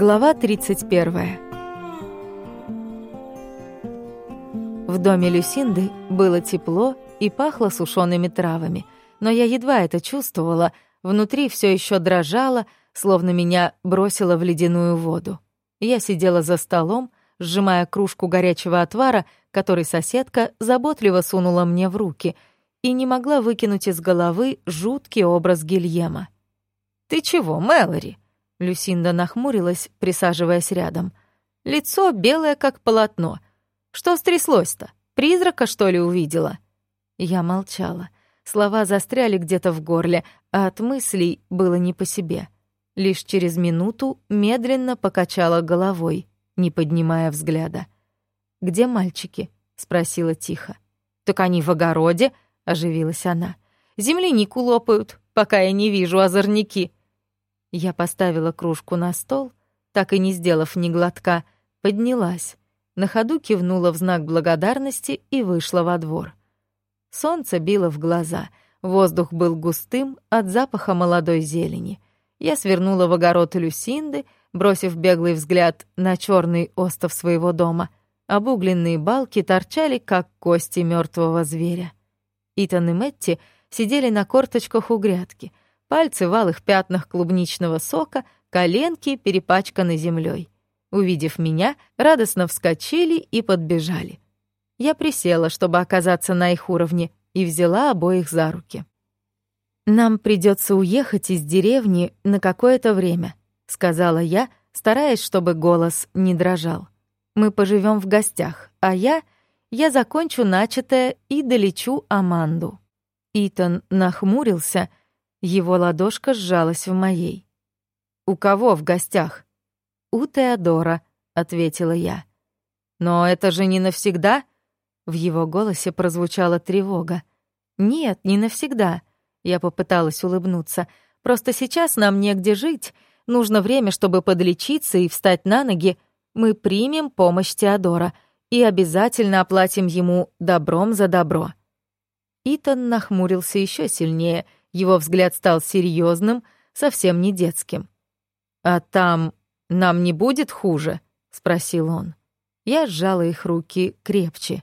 Глава 31. В доме Люсинды было тепло и пахло сушеными травами, но я едва это чувствовала, внутри все еще дрожало, словно меня бросило в ледяную воду. Я сидела за столом, сжимая кружку горячего отвара, который соседка заботливо сунула мне в руки, и не могла выкинуть из головы жуткий образ Гильема. «Ты чего, Мэлори?» Люсинда нахмурилась, присаживаясь рядом. Лицо белое, как полотно. Что стряслось-то? Призрака, что ли, увидела? Я молчала. Слова застряли где-то в горле, а от мыслей было не по себе. Лишь через минуту медленно покачала головой, не поднимая взгляда. «Где мальчики?» — спросила тихо. «Так они в огороде», — оживилась она. «Землянику лопают, пока я не вижу озорники». Я поставила кружку на стол, так и не сделав ни глотка, поднялась, на ходу кивнула в знак благодарности и вышла во двор. Солнце било в глаза, воздух был густым от запаха молодой зелени. Я свернула в огород Люсинды, бросив беглый взгляд на черный остов своего дома. Обугленные балки торчали, как кости мертвого зверя. Итан и Мэтти сидели на корточках у грядки — пальцы в алых пятнах клубничного сока, коленки перепачканы землей. Увидев меня, радостно вскочили и подбежали. Я присела, чтобы оказаться на их уровне, и взяла обоих за руки. «Нам придется уехать из деревни на какое-то время», — сказала я, стараясь, чтобы голос не дрожал. «Мы поживем в гостях, а я... я закончу начатое и долечу Аманду». Итан нахмурился — его ладошка сжалась в моей. «У кого в гостях?» «У Теодора», — ответила я. «Но это же не навсегда?» В его голосе прозвучала тревога. «Нет, не навсегда», — я попыталась улыбнуться. «Просто сейчас нам негде жить. Нужно время, чтобы подлечиться и встать на ноги. Мы примем помощь Теодора и обязательно оплатим ему добром за добро». Итан нахмурился еще сильнее — его взгляд стал серьезным, совсем не детским. «А там нам не будет хуже?» — спросил он. Я сжала их руки крепче.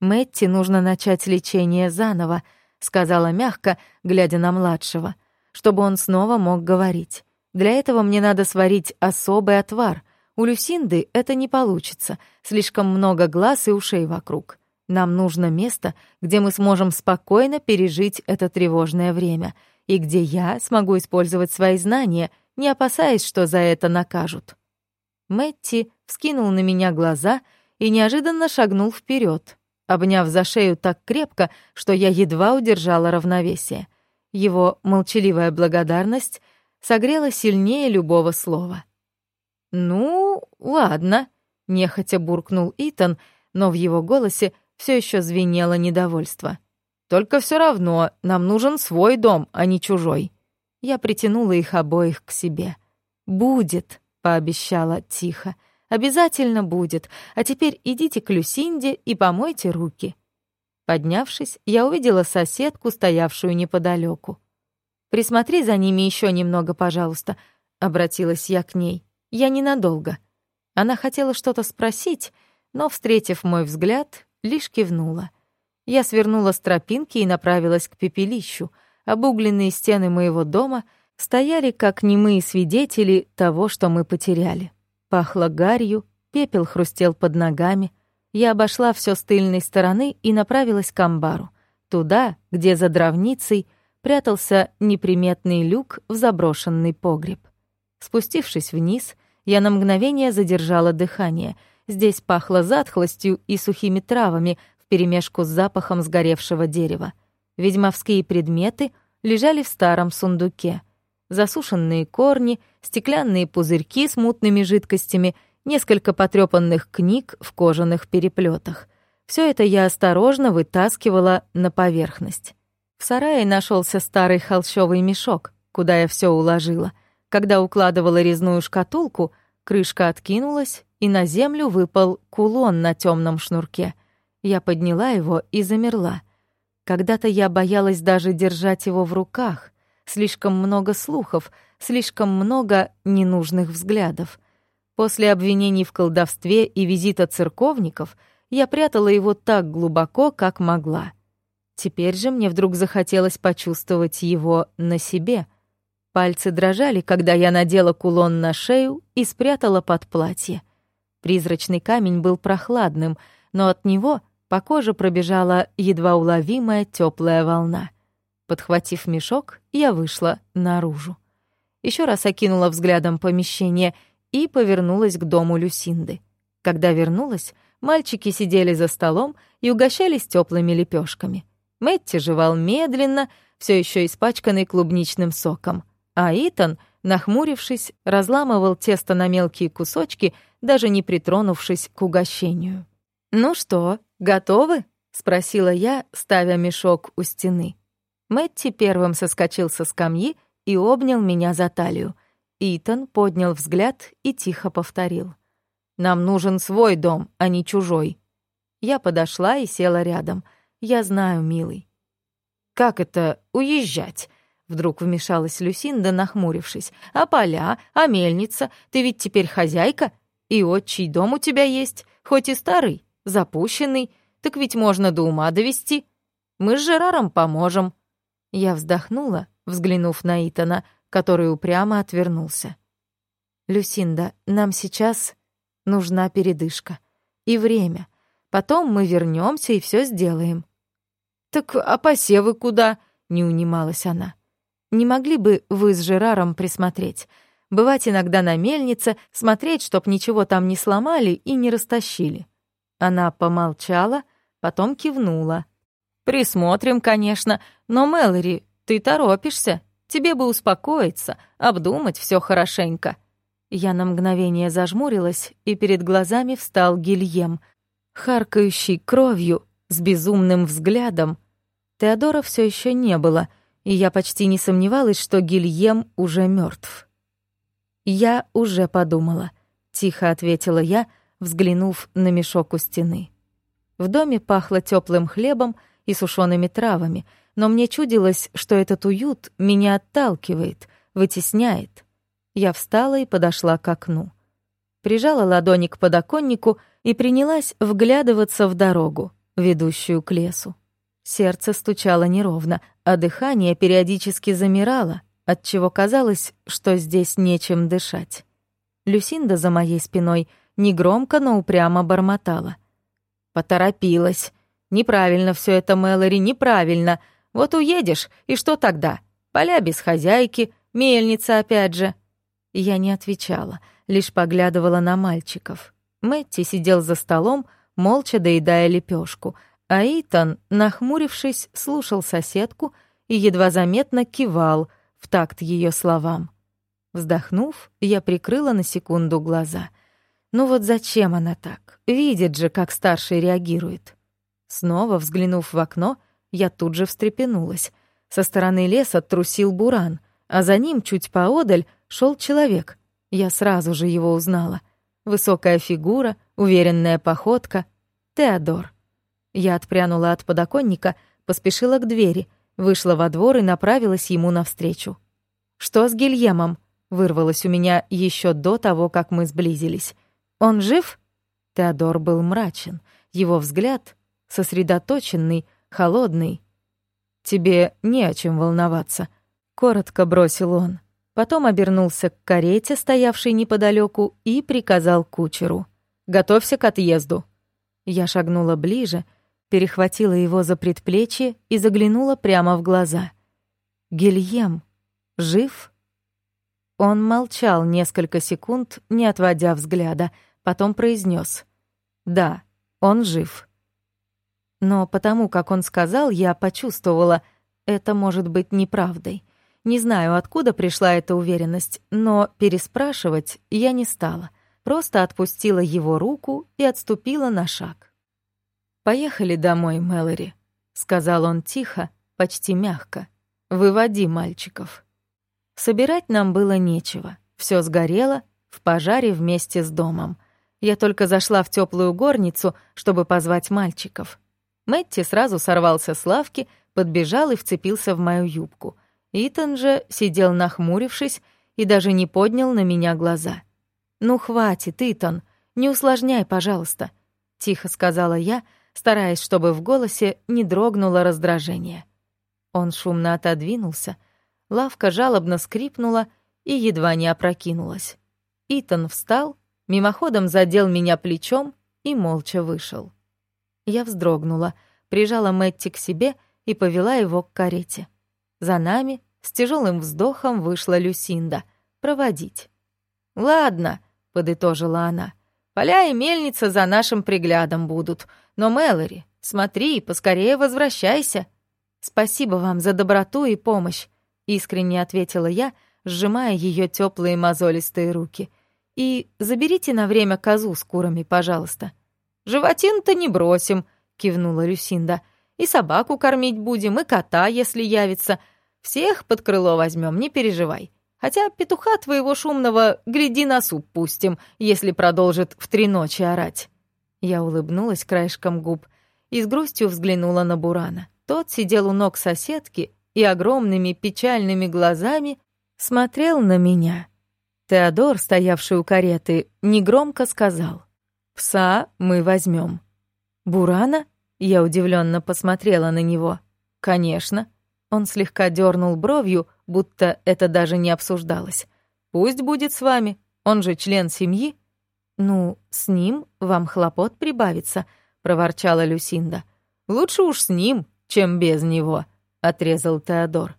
«Мэтти нужно начать лечение заново», — сказала мягко, глядя на младшего, чтобы он снова мог говорить. «Для этого мне надо сварить особый отвар. У Люсинды это не получится, слишком много глаз и ушей вокруг. Нам нужно место, где мы сможем спокойно пережить это тревожное время, и где я смогу использовать свои знания, не опасаясь, что за это накажут. Мэтти вскинул на меня глаза и неожиданно шагнул вперед, обняв за шею так крепко, что я едва удержала равновесие. Его молчаливая благодарность согрела сильнее любого слова. «Ну, ладно», — нехотя буркнул Итан, но в его голосе все еще звенело недовольство. «Только все равно нам нужен свой дом, а не чужой». Я притянула их обоих к себе. «Будет», — пообещала тихо. «Обязательно будет. А теперь идите к Люсинде и помойте руки». Поднявшись, я увидела соседку, стоявшую неподалеку. «Присмотри за ними еще немного, пожалуйста», — обратилась я к ней. «Я ненадолго». Она хотела что-то спросить, но, встретив мой взгляд, лишь кивнула. Я свернула с тропинки и направилась к пепелищу. Обугленные стены моего дома стояли как немые свидетели того, что мы потеряли. Пахло гарью, пепел хрустел под ногами. Я обошла все с тыльной стороны и направилась к амбару, туда, где за дровницей прятался неприметный люк в заброшенный погреб. Спустившись вниз, я на мгновение задержала дыхание — Здесь пахло затхлостью и сухими травами вперемешку с запахом сгоревшего дерева. Ведьмовские предметы лежали в старом сундуке. Засушенные корни, стеклянные пузырьки с мутными жидкостями, несколько потрёпанных книг в кожаных переплетах. Все это я осторожно вытаскивала на поверхность. В сарае нашелся старый холщовый мешок, куда я все уложила. Когда укладывала резную шкатулку, крышка откинулась, и на землю выпал кулон на темном шнурке. Я подняла его и замерла. Когда-то я боялась даже держать его в руках. Слишком много слухов, слишком много ненужных взглядов. После обвинений в колдовстве и визита церковников я прятала его так глубоко, как могла. Теперь же мне вдруг захотелось почувствовать его на себе. Пальцы дрожали, когда я надела кулон на шею и спрятала под платье. Призрачный камень был прохладным, но от него по коже пробежала едва уловимая теплая волна. Подхватив мешок, я вышла наружу. Еще раз окинула взглядом помещение и повернулась к дому Люсинды. Когда вернулась, мальчики сидели за столом и угощались теплыми лепешками. Мэтти жевал медленно, все еще испачканный клубничным соком, а Итан, нахмурившись, разламывал тесто на мелкие кусочки, даже не притронувшись к угощению. «Ну что, готовы?» — спросила я, ставя мешок у стены. Мэтти первым соскочил со скамьи и обнял меня за талию. Итан поднял взгляд и тихо повторил. «Нам нужен свой дом, а не чужой». Я подошла и села рядом. «Я знаю, милый». «Как это уезжать?» Вдруг вмешалась Люсинда, нахмурившись. «А поля? А мельница? Ты ведь теперь хозяйка? И отчий дом у тебя есть, хоть и старый, запущенный. Так ведь можно до ума довести. Мы с Жераром поможем». Я вздохнула, взглянув на Итана, который упрямо отвернулся. «Люсинда, нам сейчас нужна передышка. И время. Потом мы вернемся и все сделаем». «Так а посевы куда?» — не унималась она. «Не могли бы вы с Жераром присмотреть? Бывать иногда на мельнице, смотреть, чтоб ничего там не сломали и не растащили». Она помолчала, потом кивнула. «Присмотрим, конечно, но, Мэлори, ты торопишься. Тебе бы успокоиться, обдумать все хорошенько». Я на мгновение зажмурилась, и перед глазами встал Гильем, харкающий кровью, с безумным взглядом. Теодора все еще не было, и я почти не сомневалась, что Гильем уже мертв. «Я уже подумала», — тихо ответила я, взглянув на мешок у стены. В доме пахло теплым хлебом, и сушеными травами, но мне чудилось, что этот уют меня отталкивает, вытесняет. Я встала и подошла к окну. Прижала ладони к подоконнику и принялась вглядываться в дорогу, ведущую к лесу. Сердце стучало неровно, а дыхание периодически замирало, отчего казалось, что здесь нечем дышать. Люсинда за моей спиной негромко, но упрямо бормотала. «Поторопилась. Неправильно все это, Мэлори, неправильно. Вот уедешь, и что тогда? Поля без хозяйки, мельница опять же». Я не отвечала, лишь поглядывала на мальчиков. Мэтти сидел за столом, молча доедая лепешку, а Итан, нахмурившись, слушал соседку и едва заметно кивал в такт ее словам. Вздохнув, я прикрыла на секунду глаза. Ну вот зачем она так? Видит же, как старший реагирует. Снова взглянув в окно, я тут же встрепенулась. Со стороны леса трусил буран, а за ним чуть поодаль шел человек. Я сразу же его узнала. Высокая фигура, уверенная походка. Теодор. Я отпрянула от подоконника, поспешила к двери, вышла во двор и направилась ему навстречу. «Что с Гильемом?» — вырвалось у меня еще до того, как мы сблизились. «Он жив?» Теодор был мрачен. Его взгляд сосредоточенный, холодный. «Тебе не о чем волноваться», — коротко бросил он. Потом обернулся к карете, стоявшей неподалеку, и приказал кучеру. «Готовься к отъезду». Я шагнула ближе, перехватила его за предплечье и заглянула прямо в глаза. «Гильем, жив?» Он молчал несколько секунд, не отводя взгляда, потом произнес: «Да, он жив». Но потому, как он сказал, я почувствовала, это может быть неправдой. Не знаю, откуда пришла эта уверенность, но переспрашивать я не стала. Просто отпустила его руку и отступила на шаг. «Поехали домой, Мэлори», — сказал он тихо, почти мягко. «Выводи мальчиков». Собирать нам было нечего. Все сгорело в пожаре вместе с домом. Я только зашла в теплую горницу, чтобы позвать мальчиков. Мэтти сразу сорвался с лавки, подбежал и вцепился в мою юбку. Итан же сидел нахмурившись и даже не поднял на меня глаза. «Ну, хватит, Итан, не усложняй, пожалуйста», — тихо сказала я, стараясь, чтобы в голосе не дрогнуло раздражение. Он шумно отодвинулся, лавка жалобно скрипнула и едва не опрокинулась. Итан встал, мимоходом задел меня плечом и молча вышел. Я вздрогнула, прижала Мэтти к себе и повела его к карете. За нами с тяжелым вздохом вышла Люсинда проводить. «Ладно», — подытожила она, — «поля и мельница за нашим приглядом будут, но, Мэлори, смотри, поскорее возвращайся». «Спасибо вам за доброту и помощь», — искренне ответила я, сжимая ее теплые мозолистые руки. «И заберите на время козу с курами, пожалуйста». «Животин-то не бросим», — кивнула Люсинда. «И собаку кормить будем, и кота, если явится. Всех под крыло возьмем, не переживай. Хотя петуха твоего шумного гляди на суп пустим, если продолжит в три ночи орать». Я улыбнулась краешком губ и с грустью взглянула на Бурана. Тот сидел у ног соседки и огромными печальными глазами смотрел на меня. Теодор, стоявший у кареты, негромко сказал «Пса мы возьмем». «Бурана?» Я удивленно посмотрела на него. «Конечно». Он слегка дернул бровью, будто это даже не обсуждалось. «Пусть будет с вами, он же член семьи». «Ну, с ним вам хлопот прибавится», — проворчала Люсинда. «Лучше уж с ним, чем без него», — отрезал Теодор.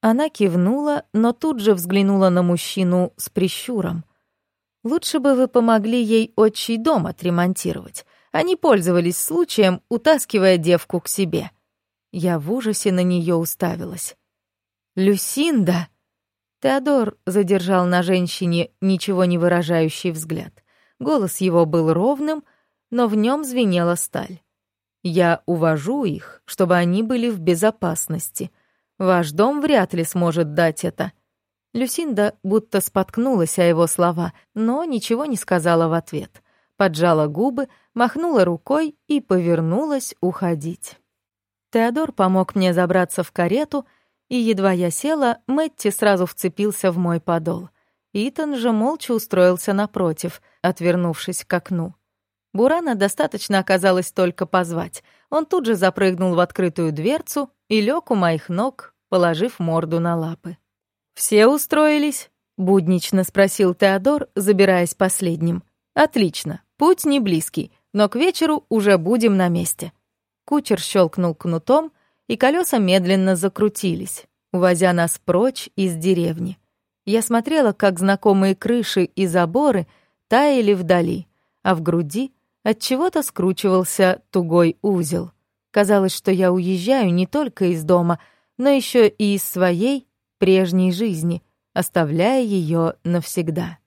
Она кивнула, но тут же взглянула на мужчину с прищуром. «Лучше бы вы помогли ей отчий дом отремонтировать. Они пользовались случаем, утаскивая девку к себе». Я в ужасе на нее уставилась. «Люсинда!» Теодор задержал на женщине ничего не выражающий взгляд. Голос его был ровным, но в нем звенела сталь. «Я увожу их, чтобы они были в безопасности. Ваш дом вряд ли сможет дать это». Люсинда будто споткнулась о его слова, но ничего не сказала в ответ. Поджала губы, махнула рукой и повернулась уходить. Теодор помог мне забраться в карету, и едва я села, Мэтти сразу вцепился в мой подол. Итан же молча устроился напротив, отвернувшись к окну. Бурана достаточно оказалось только позвать. Он тут же запрыгнул в открытую дверцу и лег у моих ног, положив морду на лапы. «Все устроились?» — буднично спросил Теодор, забираясь последним. «Отлично, путь не близкий, но к вечеру уже будем на месте». Кучер щелкнул кнутом, и колеса медленно закрутились, увозя нас прочь из деревни. Я смотрела, как знакомые крыши и заборы таяли вдали, а в груди от чего-то скручивался тугой узел. Казалось, что я уезжаю не только из дома, но еще и из своей прежней жизни, оставляя ее навсегда.